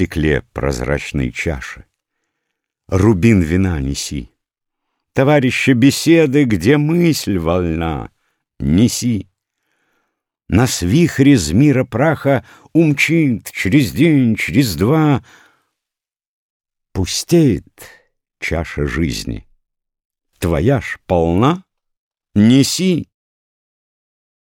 стекле прозрачной чаши. Рубин вина неси. Товарища беседы, где мысль вольна, неси. Нас вихрь из мира праха умчит через день, через два. Пустеет чаша жизни. Твоя ж полна? Неси.